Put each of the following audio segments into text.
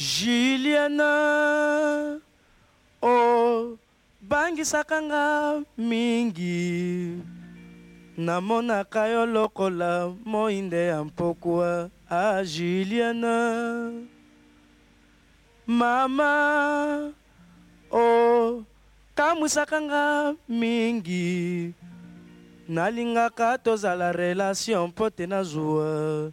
Juliana obangisaka nga mingi Namonaka yo lokola moinde ya mpokwa ah Juliana Mama okamwisaka nga mingi Nalingaka tozala relation mpo te nazua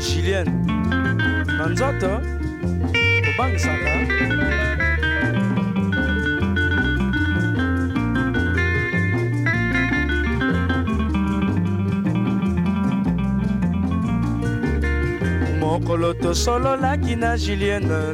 Julien na nzoto kobangisaka mokolo tosololaki na julienne